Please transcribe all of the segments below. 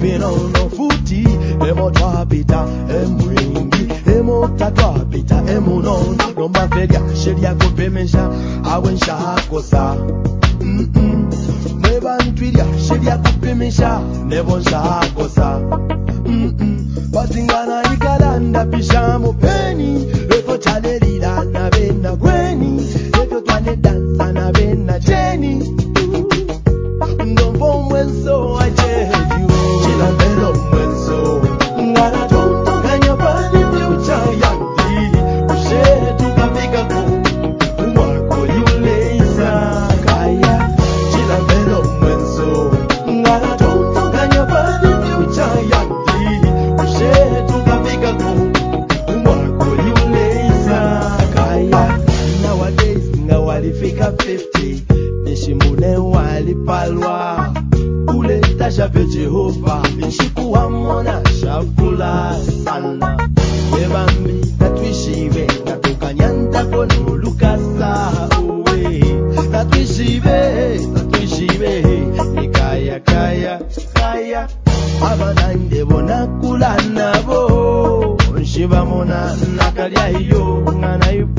pinono futi. Emo twapita emwingi emo tatwapita emunono nombafelya shelya kupemesha awe nshakosa Mm-mm. mwe bantwilya shelya kupimisha nebo nshakosa Mm-mm. batingana ikalanda pisha jehova nshikuwamona shafula sana. Wevambi natwishive natukanyantako nolukasa uwe. Natwishive natwishive nikaya kaya kaya. Abanande bonakula nabo nshibamona nakalya iyo ngana ipushoyo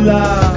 Love.